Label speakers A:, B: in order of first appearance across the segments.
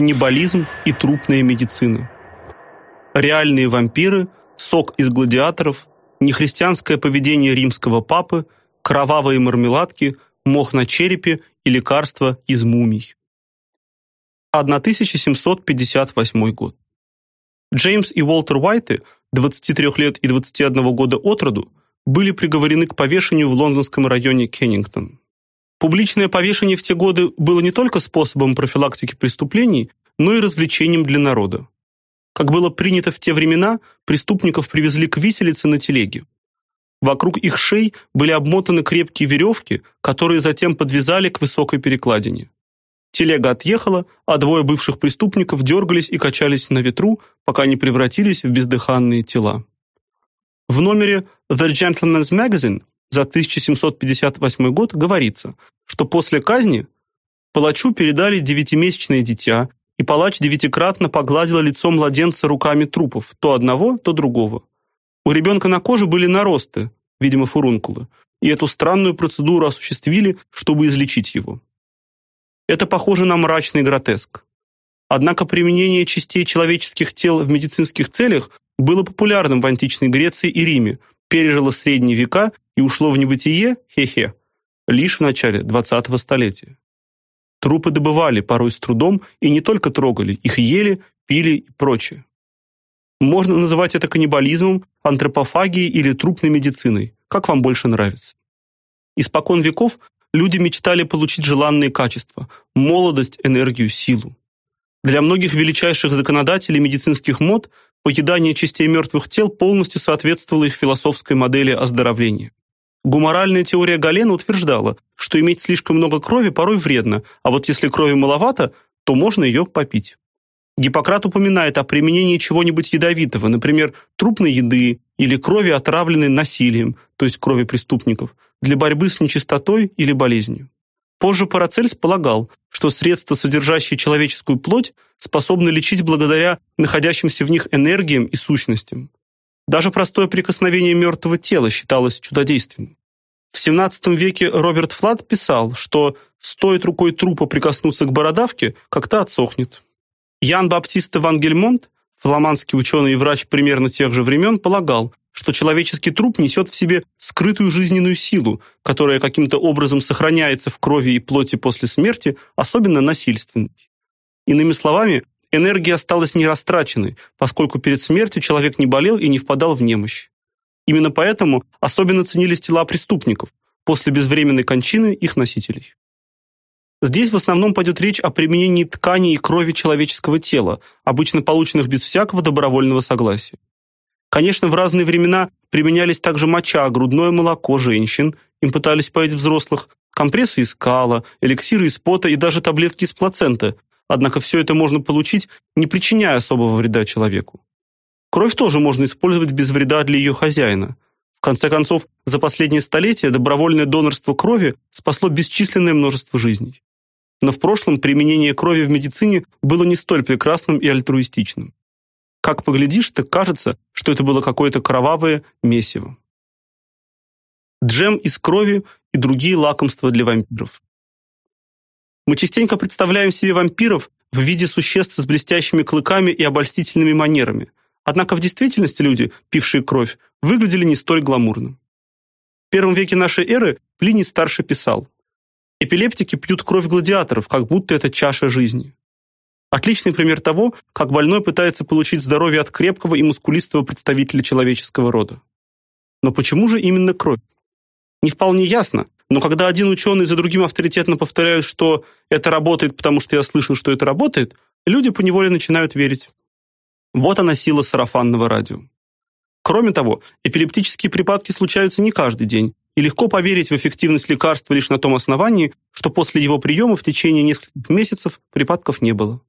A: каннибализм и трупная медицина. Реальные вампиры, сок из гладиаторов, нехристианское поведение римского папы, кровавые мармеладки, мох на черепе и лекарства из мумий. 1758 год. Джеймс и Уолтер Уайты, 23 лет и 21 года от роду, были приговорены к повешению в лондонском районе Кеннингтон. Публичное повешение в те годы было не только способом профилактики преступлений, но и развлечением для народа. Как было принято в те времена, преступников привезли к виселице на телеге. Вокруг их шей были обмотаны крепкие веревки, которые затем подвязали к высокой перекладине. Телега отъехала, а двое бывших преступников дергались и качались на ветру, пока не превратились в бездыханные тела. В номере The Gentleman's Magazine за 1758 год говорится, что после казни палачу передали девятимесячное дитя, и палач девятикратно погладил лицо младенца руками трупов, то одного, то другого. У ребенка на коже были наросты, видимо, фурункулы, и эту странную процедуру осуществили, чтобы излечить его. Это похоже на мрачный гротеск. Однако применение частей человеческих тел в медицинских целях было популярным в античной Греции и Риме, пережило средние века и ушло в небытие, хе-хе, лишь в начале 20-го столетия. Трупы добывали, порой с трудом, и не только трогали, их ели, пили и прочее. Можно называть это каннибализмом, антропофагией или трупной медициной, как вам больше нравится. Испокон веков люди мечтали получить желанные качества – молодость, энергию, силу. Для многих величайших законодателей медицинских мод поедание частей мертвых тел полностью соответствовало их философской модели оздоровления. Гуморальная теория Галена утверждала, что иметь слишком много крови порой вредно, а вот если крови маловато, то можно ее попить. Гиппократ упоминает о применении чего-нибудь ядовитого, например, трупной еды или крови, отравленной насилием, то есть крови преступников, для борьбы с нечистотой или болезнью. Позже Парацельс полагал, что средства, содержащие человеческую плоть, способны лечить благодаря находящимся в них энергиям и сущностям. Даже простое прикосновение мертвого тела считалось чудодейственным. В XVII веке Роберт Флад писал, что стоит рукой трупа прикоснуться к бородавке, как та отсохнет. Ян Баптист Вангельмонт, фламандский ученый и врач примерно тех же времен, полагал, что человеческий труп несет в себе скрытую жизненную силу, которая каким-то образом сохраняется в крови и плоти после смерти, особенно насильственной. Иными словами, энергия осталась нерастраченной, поскольку перед смертью человек не болел и не впадал в немощь. Именно поэтому особенно ценились тела преступников, после безвременной кончины их носителей. Здесь в основном пойдет речь о применении тканей и крови человеческого тела, обычно полученных без всякого добровольного согласия. Конечно, в разные времена применялись также моча, грудное молоко женщин, им пытались поить взрослых, компрессы из кала, эликсиры из пота и даже таблетки из плаценты. Однако все это можно получить, не причиняя особого вреда человеку. Кровь тоже можно использовать без вреда для ее хозяина. В конце концов, за последние столетия добровольное донорство крови спасло бесчисленное множество жизней. Но в прошлом применение крови в медицине было не столь прекрасным и альтруистичным. Как поглядишь, так кажется, что это было какое-то кровавое месиво. Джем из крови и другие лакомства для вампиров. Мы частенько представляем себе вампиров в виде существ с блестящими клыками и обольстительными манерами. Однако в действительности люди, пившие кровь, выглядели не столь гламурно. В первом веке нашей эры Плиний старший писал: Эпилептики пьют кровь гладиаторов, как будто это чаша жизни. Отличный пример того, как больной пытается получить здоровье от крепкого и мускулистого представителя человеческого рода. Но почему же именно кровь? Не вполне ясно, но когда один ученый за другим авторитетно повторяют, что это работает, потому что я слышал, что это работает, люди поневоле начинают верить. Вот она сила сарафанного радио. Кроме того, эпилептические припадки случаются не каждый день, и легко поверить в эффективность лекарства лишь на том основании, что после его приема в течение нескольких месяцев припадков не было.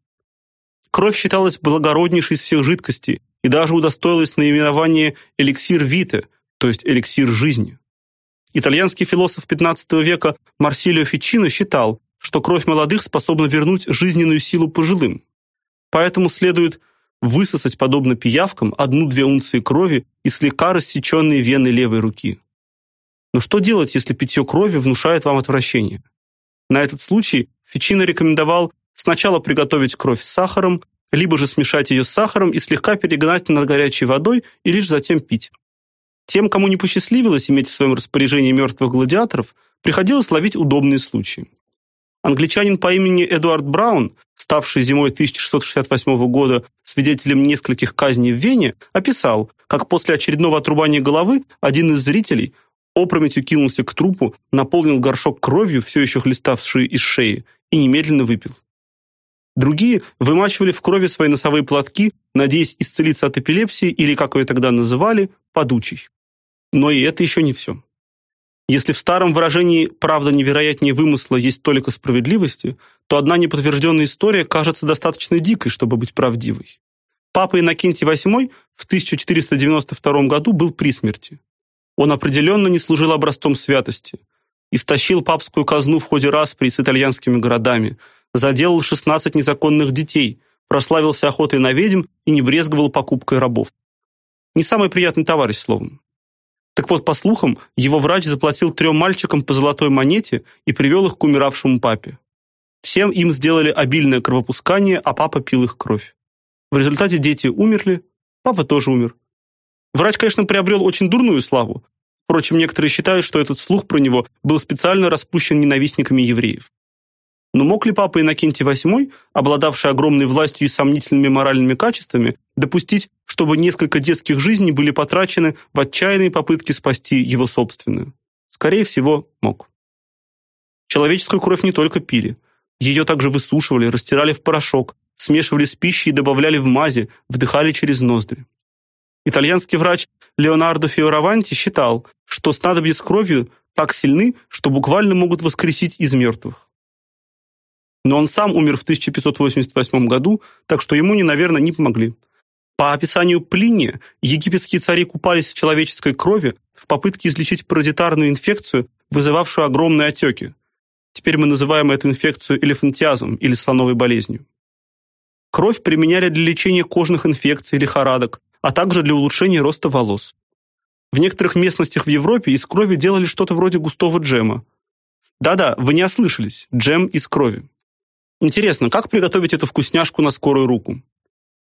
A: Кровь считалась благороднейшей из всех жидкостей и даже удостоилась наименования эликсир вите, то есть эликсир жизни. Итальянский философ XV века Марсилио Фичино считал, что кровь молодых способна вернуть жизненную силу пожилым. Поэтому следует высосать, подобно пиявкам, одну-две унции крови и слегка рассеченные вены левой руки. Но что делать, если питье крови внушает вам отвращение? На этот случай Фичино рекомендовал сначала приготовить кровь с сахаром, либо же смешать ее с сахаром и слегка перегнать над горячей водой и лишь затем пить. Тем, кому не посчастливилось иметь в своем распоряжении мертвых гладиаторов, приходилось ловить удобные случаи. Англичанин по имени Эдуард Браун, ставший зимой 1668 года свидетелем нескольких казней в Вене, описал, как после очередного отрубания головы один из зрителей опрометью кинулся к трупу, наполнил горшок кровью, все еще хлеставшей из шеи, и немедленно выпил. Другие вымачивали в крови свои носовые платки, надеясь исцелиться от эпилепсии или, как ее тогда называли, подучей. Но и это еще не все. Если в старом выражении «правда невероятнее вымысла» есть только справедливости, то одна неподтвержденная история кажется достаточно дикой, чтобы быть правдивой. Папа Иннокентий VIII в 1492 году был при смерти. Он определенно не служил образцом святости. Истощил папскую казну в ходе распри с итальянскими городами, заделал 16 незаконных детей, прославился охотой на ведьм и не брезговал покупкой рабов. Не самый приятный товарищ, словом. Так вот, по слухам, его врач заплатил трем мальчикам по золотой монете и привел их к умиравшему папе. Всем им сделали обильное кровопускание, а папа пил их кровь. В результате дети умерли, папа тоже умер. Врач, конечно, приобрел очень дурную славу. Впрочем, некоторые считают, что этот слух про него был специально распущен ненавистниками евреев. Но мог ли папа Иннокентий VIII, обладавший огромной властью и сомнительными моральными качествами, допустить, чтобы несколько детских жизней были потрачены в отчаянной попытке спасти его собственную? Скорее всего, мог. Человеческую кровь не только пили. Ее также высушивали, растирали в порошок, смешивали с пищей и добавляли в мази, вдыхали через ноздри. Итальянский врач Леонардо Фиораванти считал, что снадобья с кровью так сильны, что буквально могут воскресить из мертвых. Но он сам умер в 1588 году, так что ему, наверное, не помогли. По описанию Плиния, египетские цари купались в человеческой крови в попытке излечить паразитарную инфекцию, вызывавшую огромные отеки. Теперь мы называем эту инфекцию элефантиазм или слоновой болезнью. Кровь применяли для лечения кожных инфекций, лихорадок, а также для улучшения роста волос. В некоторых местностях в Европе из крови делали что-то вроде густого джема. Да-да, вы не ослышались, джем из крови. Интересно, как приготовить эту вкусняшку на скорую руку?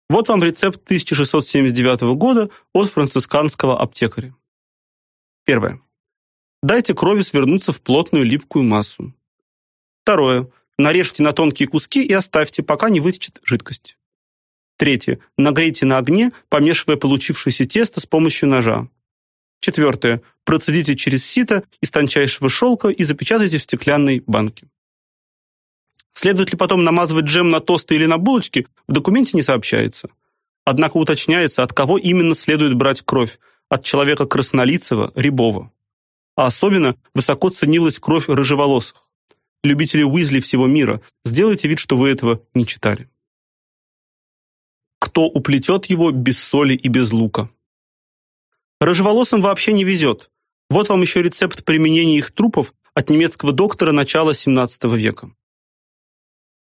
A: Вот вам рецепт 1679 года от францисканского аптекаря. Первое. Дайте крови свернуться в плотную липкую массу. Второе. Нарежьте на тонкие куски и оставьте, пока не вытечет жидкость. Третье. Нагрейте на огне, помешивая получившееся тесто с помощью ножа. Четвертое. Процедите через сито из тончайшего шелка и запечатайте в стеклянной банке. Следует ли потом намазывать джем на тосты или на булочки, в документе не сообщается. Однако уточняется, от кого именно следует брать кровь: от человека краснолицего, рябого. А особенно высоко ценилась кровь рыжеволосых. Любители Уизли всего мира, сделайте вид, что вы этого не читали. Кто уплетет его без соли и без лука? Рыжеволосым вообще не везет. Вот вам еще рецепт применения их трупов от немецкого доктора начала XVII века.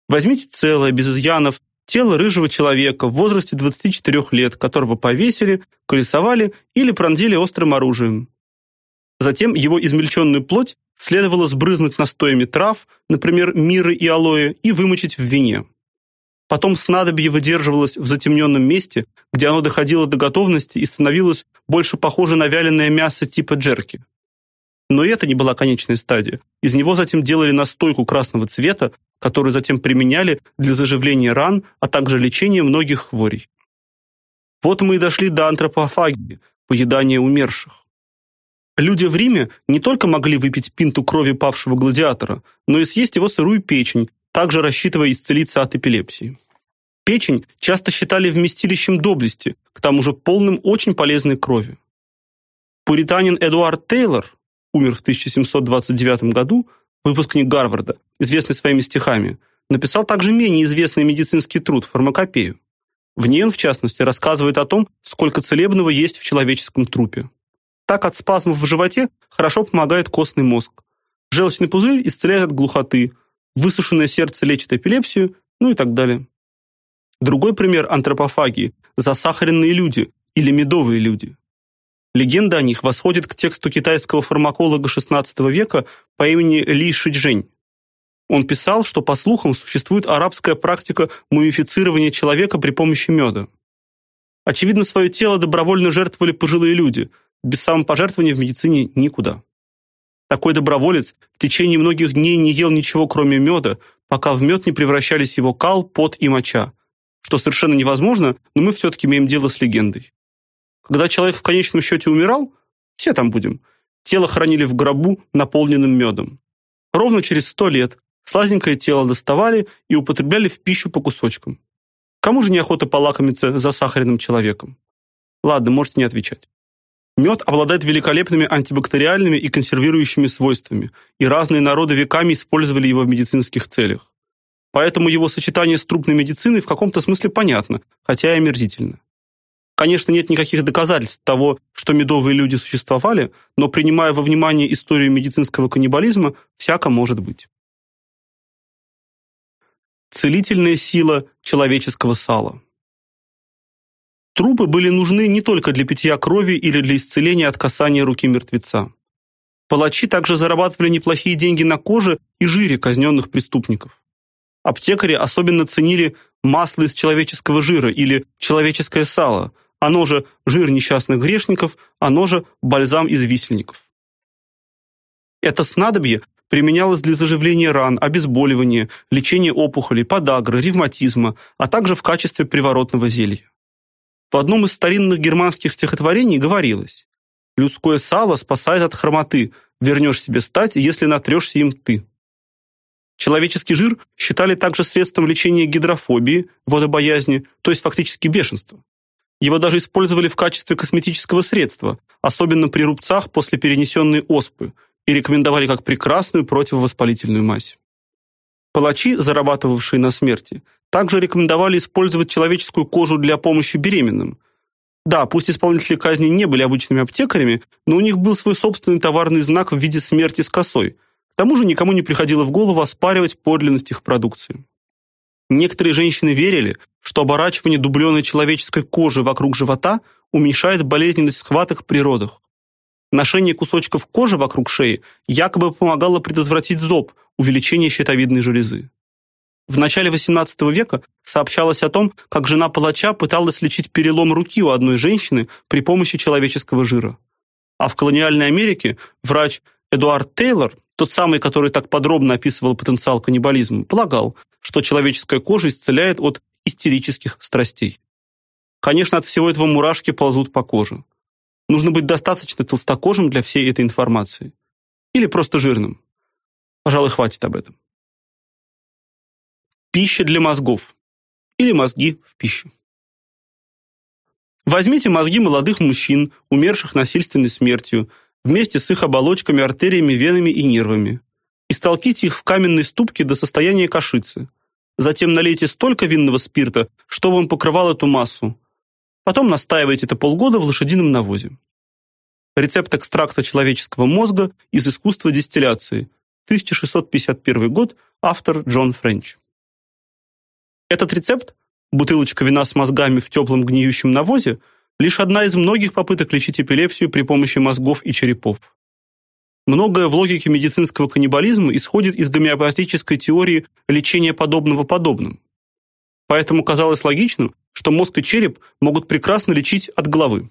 A: Возьмите целое, без изъянов, тело рыжего человека в возрасте 24 лет, которого повесили, колесовали или пронзили острым оружием. Затем его измельченную плоть следовало сбрызнуть настоями трав, например, миры и алоэ, и вымочить в вине. Потом снадобье выдерживалось в затемненном месте, где оно доходило до готовности и становилось больше похоже на вяленое мясо типа джерки. Но это не была конечная стадия. Из него затем делали настойку красного цвета, которую затем применяли для заживления ран, а также лечения многих хворей. Вот мы и дошли до антропофагии, поедания умерших. Люди в Риме не только могли выпить пинту крови павшего гладиатора, но и съесть его сырую печень, также рассчитывая исцелиться от эпилепсии. Печень часто считали вместилищем доблести, к тому же полным очень полезной крови. Пуританин Эдуард Тейлор умер в 1729 году, выпускник Гарварда, известный своими стихами, написал также менее известный медицинский труд «Фармакопею». В ней он, в частности, рассказывает о том, сколько целебного есть в человеческом трупе. Так от спазмов в животе хорошо помогает костный мозг. Желчный пузырь исцеляет от глухоты, высушенное сердце лечит эпилепсию, ну и так далее. Другой пример антропофагии – засахаренные люди или медовые люди. Легенда о них восходит к тексту китайского фармаколога XVI века по имени Ли Шичжэнь. Он писал, что по слухам существует арабская практика мумифицирования человека при помощи меда. Очевидно, свое тело добровольно жертвовали пожилые люди. Без самопожертвования в медицине никуда. Такой доброволец в течение многих дней не ел ничего, кроме меда, пока в мед не превращались его кал, пот и моча. Что совершенно невозможно, но мы все таки имеем дело с легендой. Когда человек в конечном счете умирал, все там будем. Тело хранили в гробу, наполненном медом. Ровно через сто лет Слазненькое тело доставали и употребляли в пищу по кусочкам. Кому же неохота полакомиться за сахарным человеком? Ладно, можете не отвечать. Мед обладает великолепными антибактериальными и консервирующими свойствами, и разные народы веками использовали его в медицинских целях. Поэтому его сочетание с трупной медициной в каком-то смысле понятно, хотя и омерзительно. Конечно, нет никаких доказательств того, что медовые люди существовали, но принимая во внимание историю медицинского каннибализма, всяко может быть целительная сила человеческого сала. Трупы были нужны не только для питья крови или для исцеления от касания руки мертвеца. Палачи также зарабатывали неплохие деньги на коже и жире казненных преступников. Аптекари особенно ценили масло из человеческого жира или человеческое сало, оно же жир несчастных грешников, оно же бальзам из висельников. Это снадобье применялось для заживления ран, обезболивания, лечения опухолей, подагры, ревматизма, а также в качестве приворотного зелья. В одном из старинных германских стихотворений говорилось: людское сало спасает от хромоты, вернешь себе стать, если натрешься им ты. Человеческий жир считали также средством лечения гидрофобии, водобоязни, то есть фактически бешенства. Его даже использовали в качестве косметического средства, особенно при рубцах после перенесенной оспы, и рекомендовали как прекрасную противовоспалительную мазь. Палачи, зарабатывавшие на смерти, также рекомендовали использовать человеческую кожу для помощи беременным. Да, пусть исполнители казни не были обычными аптекарями, но у них был свой собственный товарный знак в виде смерти с косой. К тому же никому не приходило в голову оспаривать подлинность их продукции. Некоторые женщины верили, что оборачивание дубленой человеческой кожи вокруг живота уменьшает болезненность схваток при родах. Ношение кусочков кожи вокруг шеи якобы помогало предотвратить зоб, увеличение щитовидной железы. В начале XVIII века сообщалось о том, как жена палача пыталась лечить перелом руки у одной женщины при помощи человеческого жира. А в колониальной Америке врач Эдуард Тейлор, тот самый, который так подробно описывал потенциал каннибализма, полагал, что человеческая кожа исцеляет от истерических страстей. Конечно, от всего этого мурашки ползут по коже. Нужно быть достаточно толстокожим для всей этой информации. Или просто жирным. Пожалуй, хватит об этом. Пища для мозгов. Или мозги в пищу. Возьмите мозги молодых мужчин, умерших насильственной смертью, вместе с их оболочками, артериями, венами и нервами, и столкните их в каменной ступке до состояния кашицы. Затем налейте столько винного спирта, чтобы он покрывал эту массу, Потом настаивайте это полгода в лошадином навозе. Рецепт экстракта человеческого мозга из искусства дистилляции. 1651 год. Автор Джон Френч. Этот рецепт бутылочка вина с мозгами в теплом гниющем навозе лишь одна из многих попыток лечить эпилепсию при помощи мозгов и черепов. Многое в логике медицинского каннибализма исходит из гомеопатической теории лечения подобного подобным. Поэтому казалось логичным, что мозг и череп могут прекрасно лечить от головы.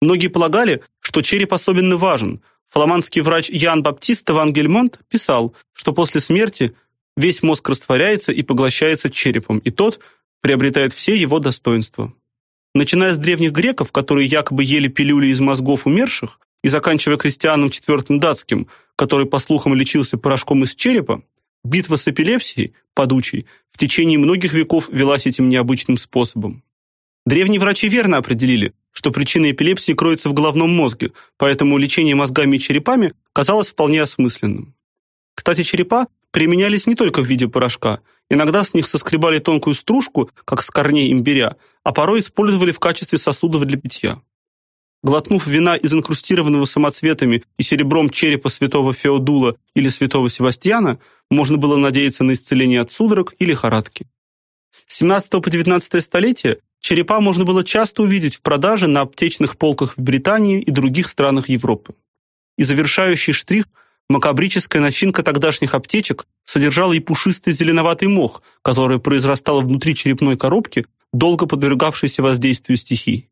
A: Многие полагали, что череп особенно важен. Фламандский врач Ян Баптист ван Гельмонт писал, что после смерти весь мозг растворяется и поглощается черепом, и тот приобретает все его достоинства. Начиная с древних греков, которые якобы ели пилюли из мозгов умерших, и заканчивая крестьяном IV датским, который по слухам лечился порошком из черепа, Битва с эпилепсией, подучей, в течение многих веков велась этим необычным способом. Древние врачи верно определили, что причина эпилепсии кроется в головном мозге, поэтому лечение мозгами и черепами казалось вполне осмысленным. Кстати, черепа применялись не только в виде порошка. Иногда с них соскребали тонкую стружку, как с корней имбиря, а порой использовали в качестве сосудов для питья. Глотнув вина из инкрустированного самоцветами и серебром черепа святого Феодула или святого Севастьяна, можно было надеяться на исцеление от судорог или лихорадки. С 17 по 19 столетие черепа можно было часто увидеть в продаже на аптечных полках в Британии и других странах Европы. И завершающий штрих Макабрическая начинка тогдашних аптечек содержала и пушистый зеленоватый мох, который произрастал внутри черепной коробки, долго подвергавшейся воздействию стихий.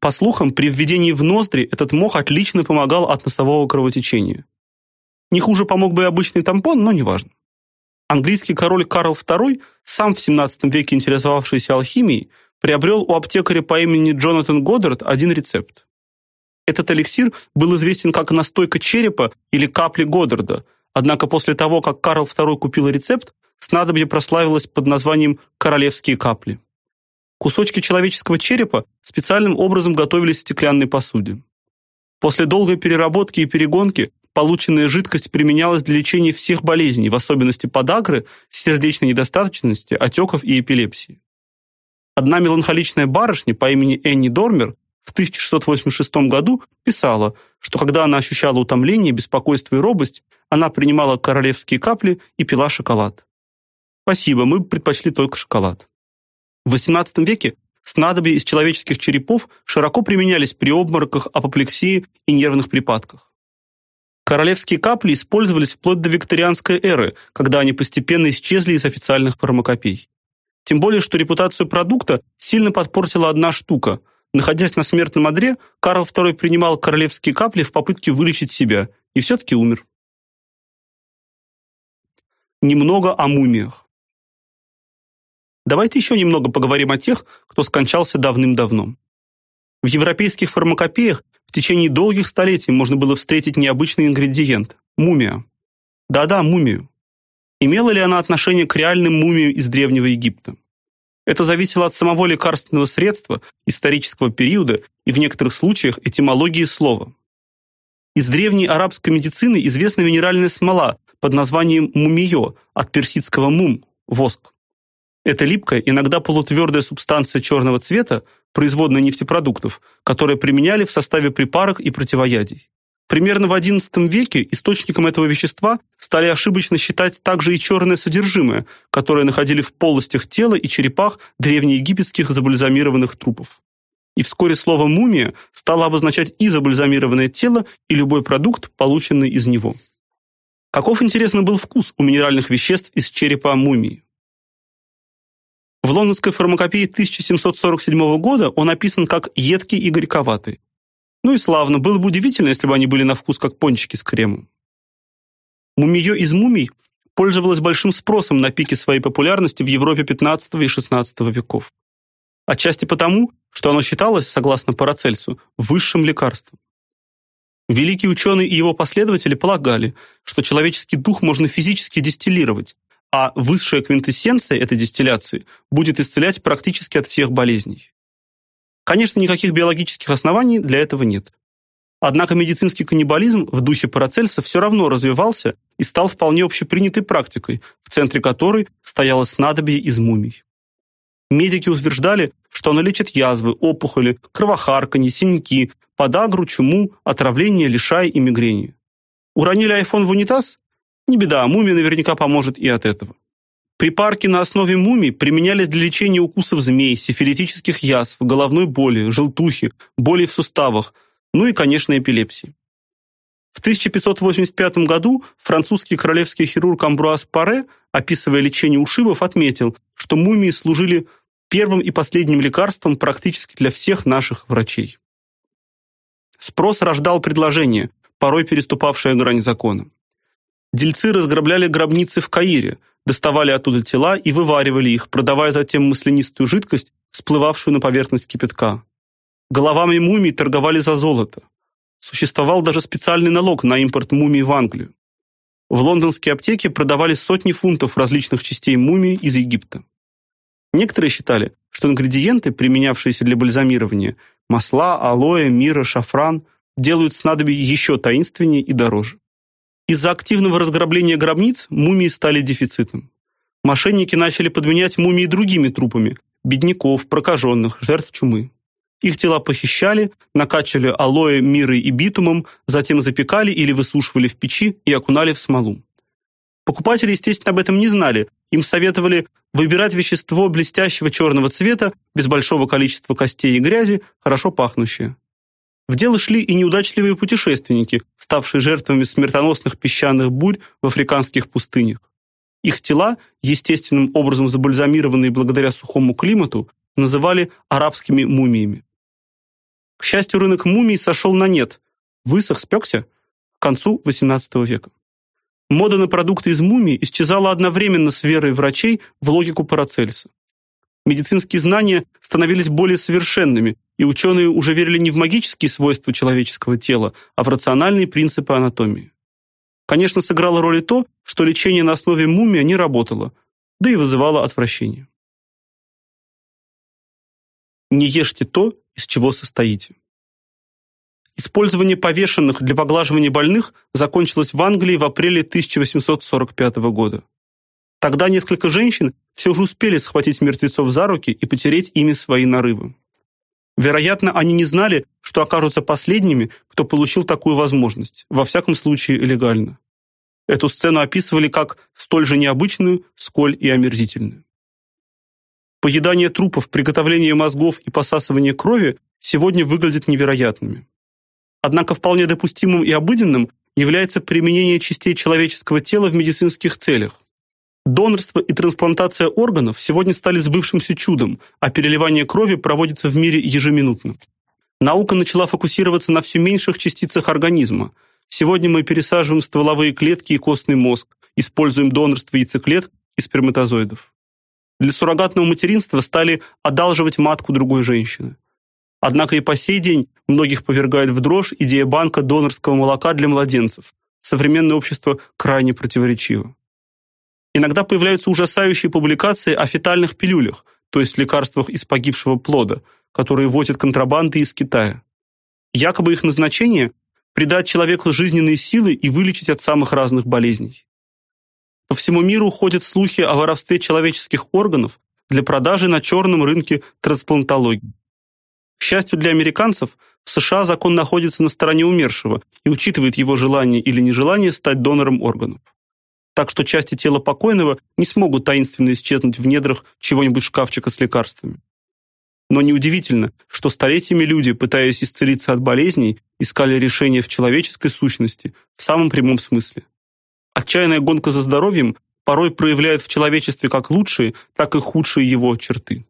A: По слухам, при введении в ноздри этот мох отлично помогал от носового кровотечения. Не хуже помог бы и обычный тампон, но неважно. Английский король Карл II, сам в 17 веке интересовавшийся алхимией, приобрел у аптекаря по имени Джонатан Годдард один рецепт. Этот эликсир был известен как настойка черепа или капли Годдарда, однако после того, как Карл II купил рецепт, снадобье прославилось под названием «королевские капли». Кусочки человеческого черепа специальным образом готовились в стеклянной посуде. После долгой переработки и перегонки полученная жидкость применялась для лечения всех болезней, в особенности подагры, сердечной недостаточности, отеков и эпилепсии. Одна меланхоличная барышня по имени Энни Дормер в 1686 году писала, что когда она ощущала утомление, беспокойство и робость, она принимала королевские капли и пила шоколад. Спасибо, мы предпочли только шоколад. В XVIII веке снадобья из человеческих черепов широко применялись при обмороках, апоплексии и нервных припадках. Королевские капли использовались вплоть до викторианской эры, когда они постепенно исчезли из официальных фармакопей. Тем более, что репутацию продукта сильно подпортила одна штука. Находясь на смертном одре, Карл II принимал королевские капли в попытке вылечить себя и все таки умер. Немного о мумиях. Давайте еще немного поговорим о тех, кто скончался давным-давно. В европейских фармакопеях в течение долгих столетий можно было встретить необычный ингредиент мумия. Да-да, мумию. Имела ли она отношение к реальным мумиям из древнего Египта? Это зависело от самого лекарственного средства, исторического периода и в некоторых случаях этимологии слова. Из древней арабской медицины известна минеральная смола под названием мумиё от персидского мум воск. Это липкая, иногда полутвердая субстанция черного цвета, производная нефтепродуктов, которые применяли в составе припарок и противоядий. Примерно в XI веке источником этого вещества стали ошибочно считать также и черное содержимое, которое находили в полостях тела и черепах древнеегипетских забальзамированных трупов. И вскоре слово мумия стало обозначать и забальзамированное тело, и любой продукт, полученный из него. Каков интересно был вкус у минеральных веществ из черепа мумии? В лондонской фармакопее 1747 года он описан как едкий и горьковатый. Ну и славно, было бы удивительно, если бы они были на вкус как пончики с кремом. Мумиё из мумий пользовалось большим спросом на пике своей популярности в Европе XV и XVI веков. Отчасти потому, что оно считалось, согласно Парацельсу, высшим лекарством. Великий ученый и его последователи полагали, что человеческий дух можно физически дистиллировать, а высшая квинтэссенция этой дистилляции будет исцелять практически от всех болезней. Конечно, никаких биологических оснований для этого нет. Однако медицинский каннибализм в духе Парацельса все равно развивался и стал вполне общепринятой практикой, в центре которой стояло снадобье из мумий. Медики утверждали, что оно лечит язвы, опухоли, кровохарканье, синяки, подагру, чуму, отравление, лишай и мигрени. Уронили айфон в унитаз? Не беда, мумия наверняка поможет и от этого. Припарки на основе мумий применялись для лечения укусов змей, сифилитических язв, головной боли, желтухи, боли в суставах, ну и, конечно, эпилепсии. В 1585 году французский королевский хирург Амбруаз Паре, описывая лечение ушибов, отметил, что мумии служили первым и последним лекарством практически для всех наших врачей. Спрос рождал предложение, порой переступавшее грань закона. Дельцы разграбляли гробницы в Каире, доставали оттуда тела и вываривали их, продавая затем маслянистую жидкость, всплывавшую на поверхность кипятка. Головами мумий торговали за золото. Существовал даже специальный налог на импорт мумий в Англию. В лондонские аптеки продавали сотни фунтов различных частей мумий из Египта. Некоторые считали, что ингредиенты, применявшиеся для бальзамирования, масла, алоэ, мира, шафран, делают снадобье еще таинственнее и дороже. Из-за активного разграбления гробниц мумии стали дефицитом. Мошенники начали подменять мумии другими трупами – бедняков, прокаженных, жертв чумы. Их тела похищали, накачивали алоэ, мирой и битумом, затем запекали или высушивали в печи и окунали в смолу. Покупатели, естественно, об этом не знали. Им советовали выбирать вещество блестящего черного цвета, без большого количества костей и грязи, хорошо пахнущее. В дело шли и неудачливые путешественники, ставшие жертвами смертоносных песчаных бурь в африканских пустынях. Их тела, естественным образом забальзамированные благодаря сухому климату, называли арабскими мумиями. К счастью, рынок мумий сошел на нет, высох, спекся к концу XVIII века. Мода на продукты из мумий исчезала одновременно с верой врачей в логику Парацельса. Медицинские знания становились более совершенными, и ученые уже верили не в магические свойства человеческого тела, а в рациональные принципы анатомии. Конечно, сыграло роль и то, что лечение на основе мумия не работало, да и вызывало отвращение. Не ешьте то, из чего состоите. Использование повешенных для поглаживания больных закончилось в Англии в апреле 1845 года. Тогда несколько женщин все же успели схватить мертвецов за руки и потереть ими свои нарывы. Вероятно, они не знали, что окажутся последними, кто получил такую возможность, во всяком случае легально. Эту сцену описывали как столь же необычную, сколь и омерзительную. Поедание трупов, приготовление мозгов и посасывание крови сегодня выглядят невероятными. Однако вполне допустимым и обыденным является применение частей человеческого тела в медицинских целях. Донорство и трансплантация органов сегодня стали сбывшимся чудом, а переливание крови проводится в мире ежеминутно. Наука начала фокусироваться на все меньших частицах организма. Сегодня мы пересаживаем стволовые клетки и костный мозг, используем донорство яйцеклеток и сперматозоидов. Для суррогатного материнства стали одалживать матку другой женщины. Однако и по сей день многих повергает в дрожь идея банка донорского молока для младенцев. Современное общество крайне противоречиво. Иногда появляются ужасающие публикации о фетальных пилюлях, то есть лекарствах из погибшего плода, которые возят контрабандой из Китая. Якобы их назначение придать человеку жизненные силы и вылечить от самых разных болезней. По всему миру ходят слухи о воровстве человеческих органов для продажи на черном рынке трансплантологии. К счастью для американцев, в США закон находится на стороне умершего и учитывает его желание или нежелание стать донором органов так что части тела покойного не смогут таинственно исчезнуть в недрах чего-нибудь шкафчика с лекарствами. Но неудивительно, что столетиями люди, пытаясь исцелиться от болезней, искали решение в человеческой сущности в самом прямом смысле. Отчаянная гонка за здоровьем порой проявляет в человечестве как лучшие, так и худшие его черты.